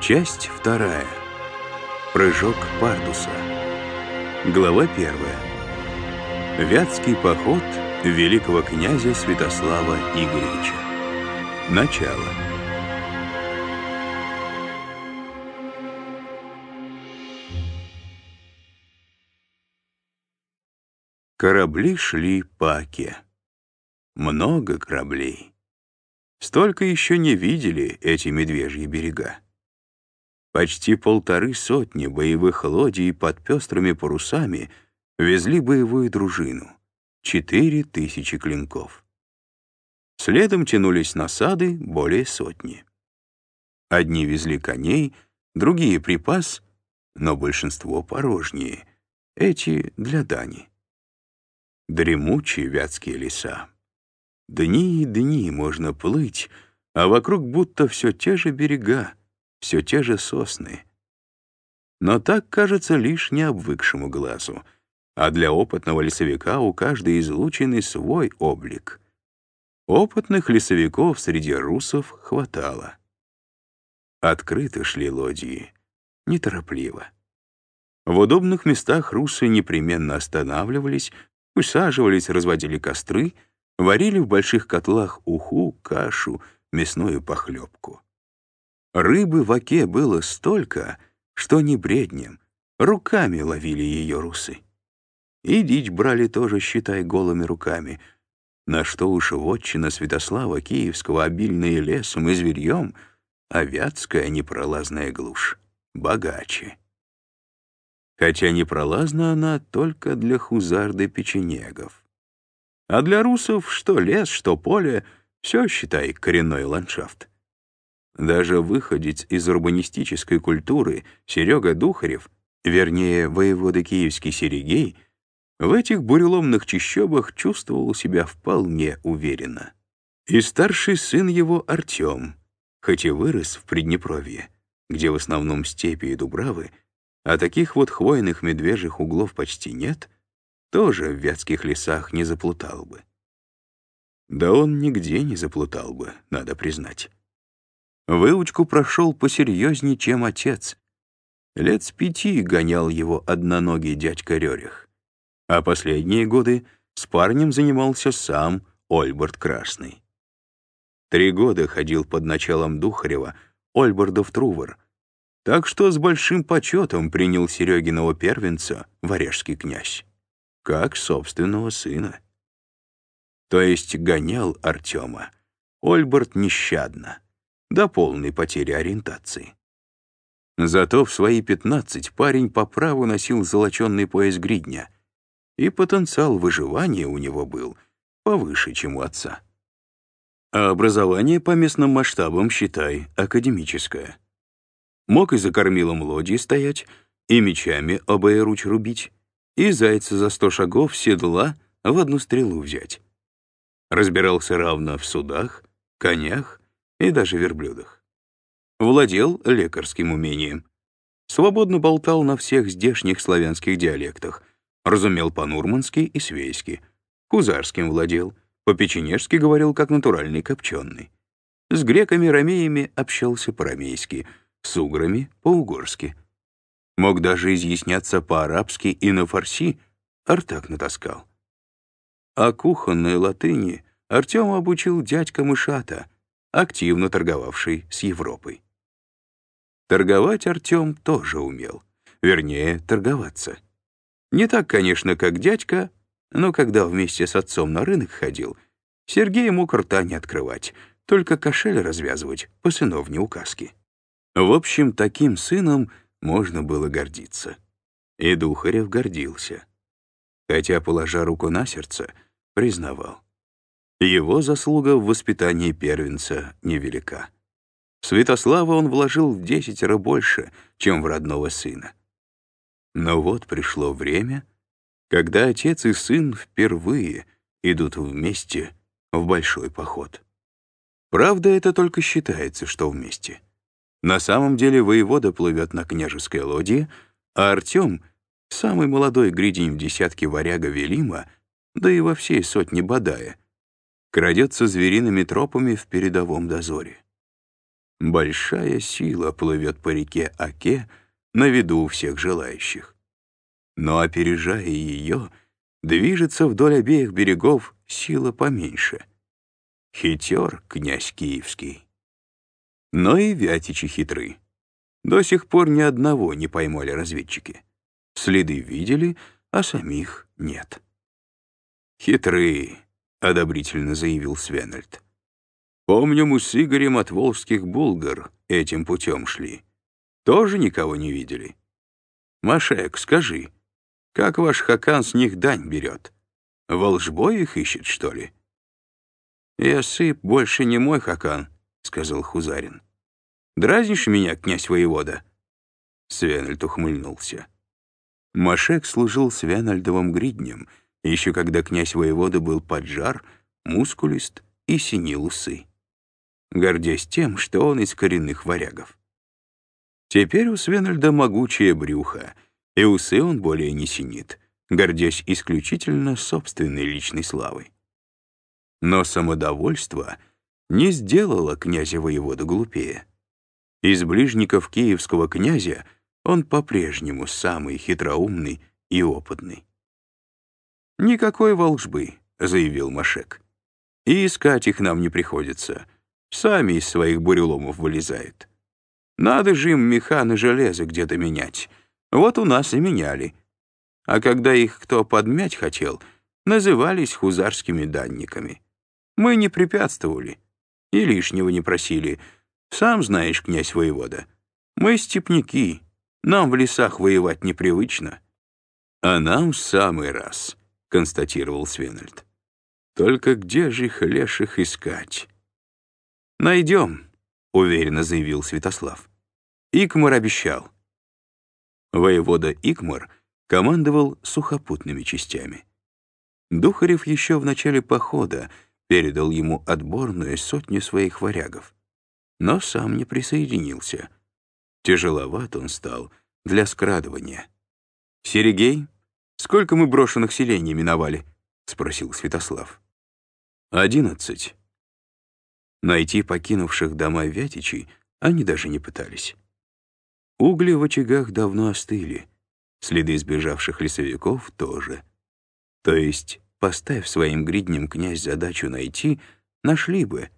Часть вторая. Прыжок Пардуса. Глава первая. Вятский поход великого князя Святослава Игоревича. Начало. Корабли шли по оке. Много кораблей. Столько еще не видели эти медвежьи берега. Почти полторы сотни боевых лодий под пестрыми парусами везли боевую дружину — четыре тысячи клинков. Следом тянулись насады более сотни. Одни везли коней, другие — припас, но большинство порожние, эти — для дани. Дремучие вятские леса. Дни и дни можно плыть, а вокруг будто все те же берега, все те же сосны. Но так кажется лишь необвыкшему глазу, а для опытного лесовика у каждой из лучины свой облик. Опытных лесовиков среди русов хватало. Открыто шли лодии, неторопливо. В удобных местах русы непременно останавливались, усаживались, разводили костры — варили в больших котлах уху, кашу, мясную похлебку. Рыбы в оке было столько, что не бреднем, руками ловили ее русы. И дичь брали тоже, считай, голыми руками, на что уж вотчина Святослава Киевского, обильная лесом и зверьем, а вятская непролазная глушь, богаче. Хотя непролазна она только для хузарды печенегов. А для русов что лес, что поле — все, считай, коренной ландшафт. Даже выходец из урбанистической культуры Серега Духарев, вернее, воевода киевский Серегей, в этих буреломных чащобах чувствовал себя вполне уверенно. И старший сын его Артем, хоть и вырос в Приднепровье, где в основном степи и дубравы, а таких вот хвойных медвежьих углов почти нет — тоже в вятских лесах не заплутал бы. Да он нигде не заплутал бы, надо признать. Выучку прошел посерьезнее, чем отец. Лет с пяти гонял его одноногий дядька Рерих. А последние годы с парнем занимался сам Ольберт Красный. Три года ходил под началом Духарева Ольбердов Трувор, так что с большим почетом принял Серегиного первенца варяжский князь как собственного сына. То есть гонял Артема Ольберт нещадно, до полной потери ориентации. Зато в свои пятнадцать парень по праву носил золоченный пояс гридня, и потенциал выживания у него был повыше, чем у отца. А образование по местным масштабам, считай, академическое. Мог и за кормилом лодьи стоять, и мечами обоеруч рубить, и зайца за сто шагов седла в одну стрелу взять. Разбирался равно в судах, конях и даже верблюдах. Владел лекарским умением. Свободно болтал на всех здешних славянских диалектах, разумел по-нурмански и свейски, кузарским владел, по-печенежски говорил как натуральный копченый. С греками-ромеями общался по-рамейски, с уграми — по-угорски — Мог даже изъясняться по-арабски и на фарси, Артак натаскал. А кухонной латыни Артем обучил дядька Мышата, активно торговавший с Европой. Торговать Артем тоже умел, вернее, торговаться. Не так, конечно, как дядька, но когда вместе с отцом на рынок ходил, Сергей мог рта не открывать, только кошель развязывать по сыновней указке. В общем, таким сыном можно было гордиться. И Духарев гордился. Хотя, положа руку на сердце, признавал. Его заслуга в воспитании первенца невелика. Святослава он вложил в десятеро больше, чем в родного сына. Но вот пришло время, когда отец и сын впервые идут вместе в большой поход. Правда, это только считается, что вместе — на самом деле воевода плывет на княжеской лодье, а Артем, самый молодой гридень в десятке варяга Велима, да и во всей сотне Бадая, крадется звериными тропами в передовом дозоре. Большая сила плывет по реке Оке на виду у всех желающих. Но, опережая ее, движется вдоль обеих берегов сила поменьше. Хитер князь Киевский. Но и вятичи хитры. До сих пор ни одного не поймали разведчики. Следы видели, а самих нет. «Хитры», — одобрительно заявил Свенальд. «Помню, мы с Игорем от волжских булгар этим путем шли. Тоже никого не видели. Машек, скажи, как ваш хакан с них дань берет? Волжбой их ищет, что ли?» «Я сып больше не мой хакан», — сказал Хузарин. «Дразнишь меня, князь воевода?» Свенальд ухмыльнулся. Машек служил Свенальдовым гриднем — еще когда князь воевода был поджар, мускулист и синил усы, гордясь тем, что он из коренных варягов. Теперь у Свенальда могучее брюхо, и усы он более не синит, гордясь исключительно собственной личной славой. Но самодовольство не сделало князя воевода глупее. Из ближников киевского князя он по-прежнему самый хитроумный и опытный. «Никакой волжбы», — заявил Машек. «И искать их нам не приходится. Сами из своих буреломов вылезают. Надо же им меха на железо где-то менять. Вот у нас и меняли. А когда их кто подмять хотел, назывались хузарскими данниками. Мы не препятствовали и лишнего не просили. Сам знаешь, князь воевода, мы степняки, нам в лесах воевать непривычно. А нам в самый раз». — констатировал Свенальд. «Только где же их леших искать?» «Найдем», — уверенно заявил Святослав. Икмар обещал. Воевода Икмар командовал сухопутными частями. Духарев еще в начале похода передал ему отборную сотню своих варягов, но сам не присоединился. Тяжеловат он стал для скрадывания. Серегей «Сколько мы брошенных селений миновали?» — спросил Святослав. «Одиннадцать». Найти покинувших дома Вятичей они даже не пытались. Угли в очагах давно остыли, следы сбежавших лесовиков тоже. То есть, поставив своим гридням князь задачу найти, нашли бы,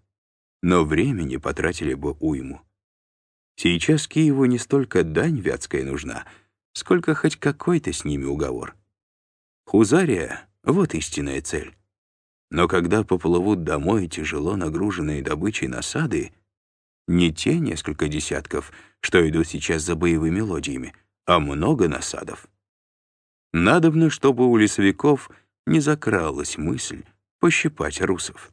но времени потратили бы уйму. Сейчас Киеву не столько дань вятская нужна, сколько хоть какой-то с ними уговор. Хузария — вот истинная цель. Но когда поплывут домой тяжело нагруженные добычей насады, не те несколько десятков, что идут сейчас за боевыми лодьями, а много насадов. Надобно, чтобы у лесовиков не закралась мысль пощипать русов.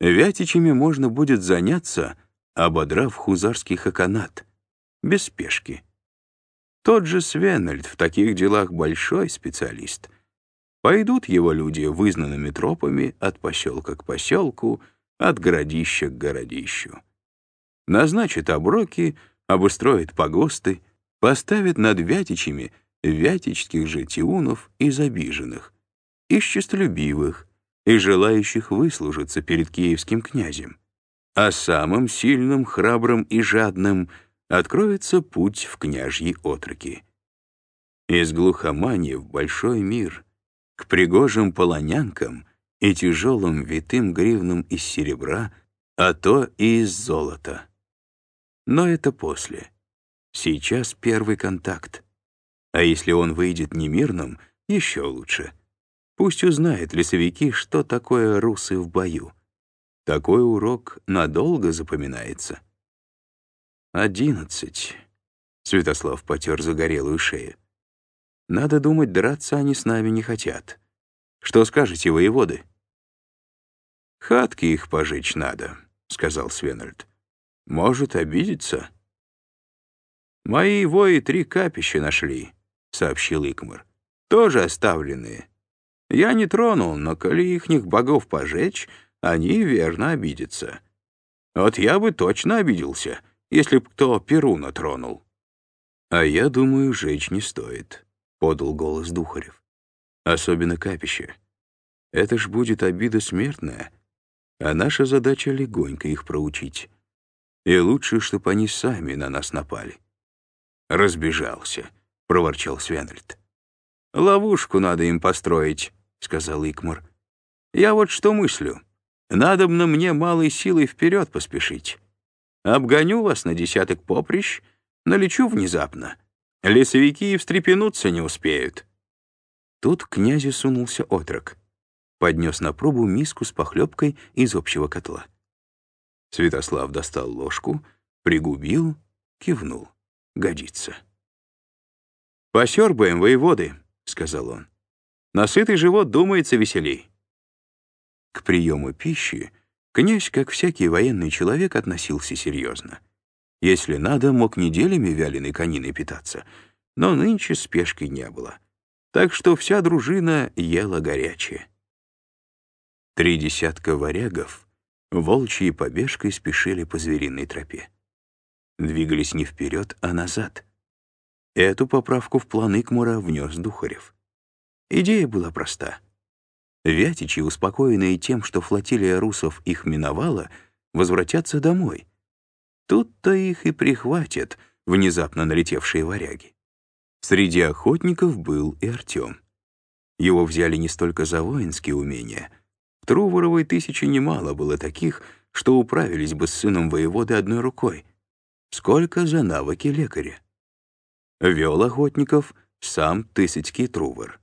Вятичами можно будет заняться, ободрав хузарский хаканат, без спешки. Тот же Свенальд в таких делах большой специалист — Пойдут его люди вызнанными тропами от поселка к поселку, от городища к городищу. Назначит оброки, обустроит погосты, поставит над вятичами вятичских же тиунов из обиженных, из честолюбивых и желающих выслужиться перед киевским князем. А самым сильным, храбрым и жадным откроется путь в княжьи отроки. Из глухомани в большой мир — к пригожим полонянкам и тяжелым витым гривнам из серебра, а то и из золота. Но это после. Сейчас первый контакт. А если он выйдет немирным, еще лучше. Пусть узнают лесовики, что такое русы в бою. Такой урок надолго запоминается. «Одиннадцать», — Святослав потер загорелую шею. Надо думать, драться они с нами не хотят. Что скажете, воеводы?» «Хатки их пожечь надо», — сказал Свенальд. «Может обидеться?» «Мои вои три капища нашли», — сообщил Икмар. «Тоже оставленные. Я не тронул, но коли ихних богов пожечь, они верно обидятся. Вот я бы точно обиделся, если б кто Перуна тронул». «А я думаю, жечь не стоит», подал голос Духарев. «Особенно капище. Это ж будет обида смертная, а наша задача — легонько их проучить. И лучше, чтобы они сами на нас напали. «Разбежался», — проворчал Свенельд. «Ловушку надо им построить», — сказал Икмар. «Я вот что мыслю. Надобно мне малой силой вперед поспешить. Обгоню вас на десяток поприщ, налечу внезапно. Лесовики и встрепенуться не успеют». Тут князю сунулся отрок. Поднес на пробу миску с похлебкой из общего котла. Святослав достал ложку, пригубил, кивнул. Годится. «Посербаем, воеводы», — сказал он. «Насытый живот думается веселей». К приему пищи князь, как всякий военный человек, относился серьезно. Если надо, мог неделями вяленой кониной питаться, но нынче спешки не было. Так что вся дружина ела горячее. Три десятка варягов волчьей побежкой спешили по звериной тропе. Двигались не вперед, а назад. Эту поправку в план Икмура внес Духарев. Идея была проста. Вятичи, успокоенные тем, что флотилия русов их миновала, возвратятся домой. Тут-то их и прихватят внезапно налетевшие варяги. Среди охотников был и Артем. Его взяли не столько за воинские умения — в Труворовой тысячи немало было таких, что управились бы с сыном воеводы одной рукой. Сколько за навыки лекаря? Вел охотников сам Тысяцкий Трувор.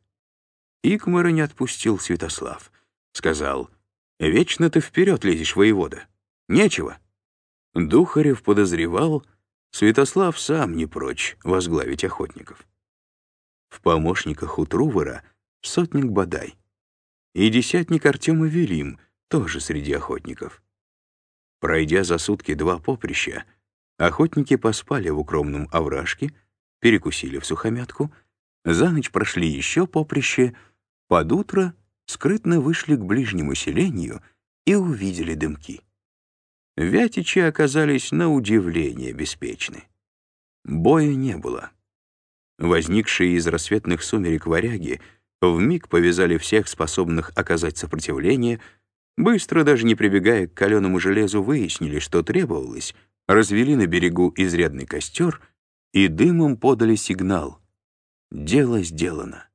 Икмара не отпустил Святослав. Сказал, «Вечно ты вперед лезешь, воевода. Нечего». Духарев подозревал, Святослав сам не прочь возглавить охотников. В помощниках у Трувора сотник Бадай и десятник Артема Велим, тоже среди охотников. Пройдя за сутки два поприща, охотники поспали в укромном овражке, перекусили в сухомятку, за ночь прошли еще поприще, под утро скрытно вышли к ближнему селению и увидели дымки. Вятичи оказались на удивление беспечны. Боя не было. Возникшие из рассветных сумерек варяги — вмиг повязали всех способных оказать сопротивление, быстро, даже не прибегая к каленому железу, выяснили, что требовалось, развели на берегу изрядный костер и дымом подали сигнал. Дело сделано.